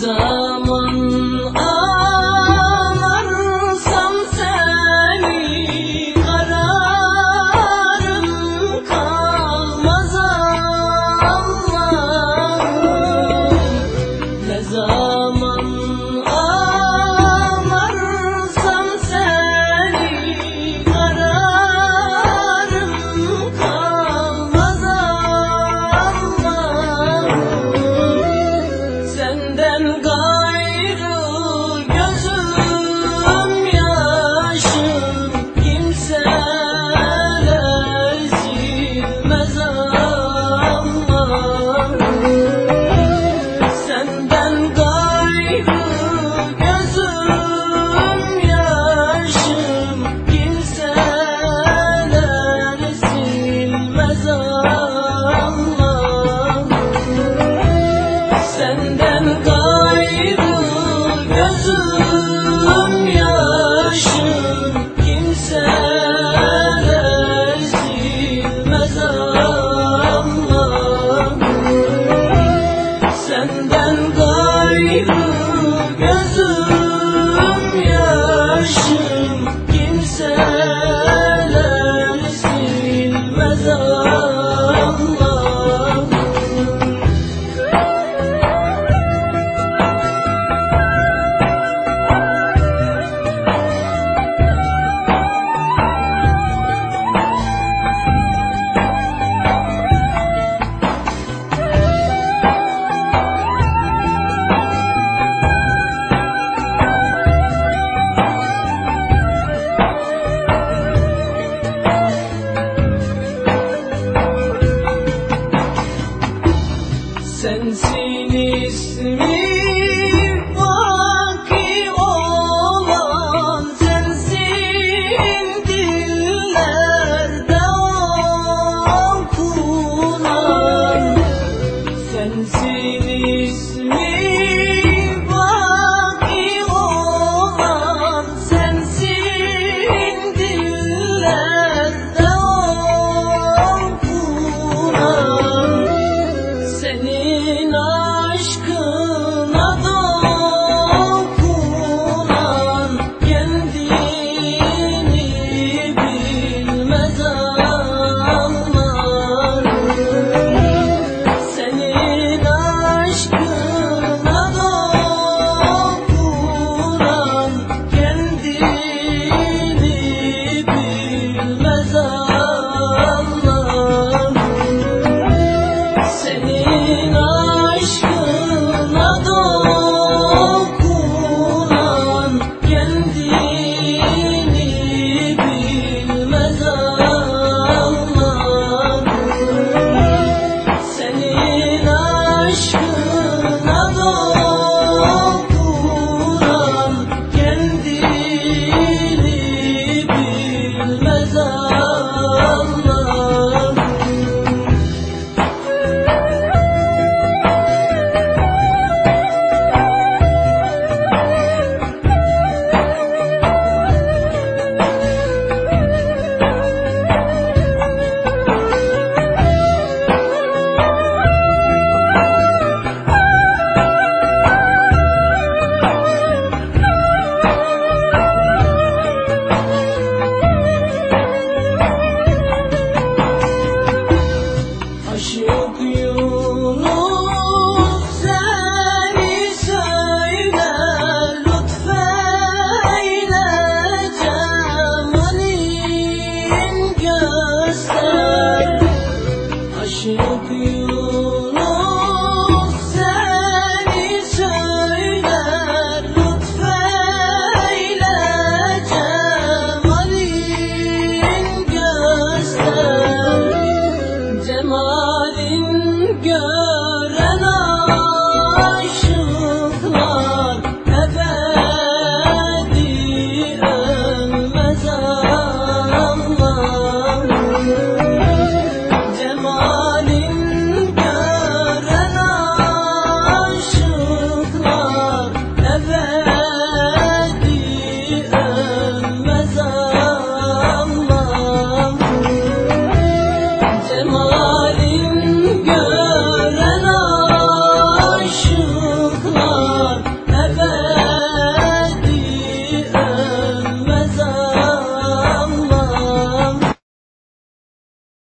zaman senden 珍惜你生命 Oh, Allah Allah go.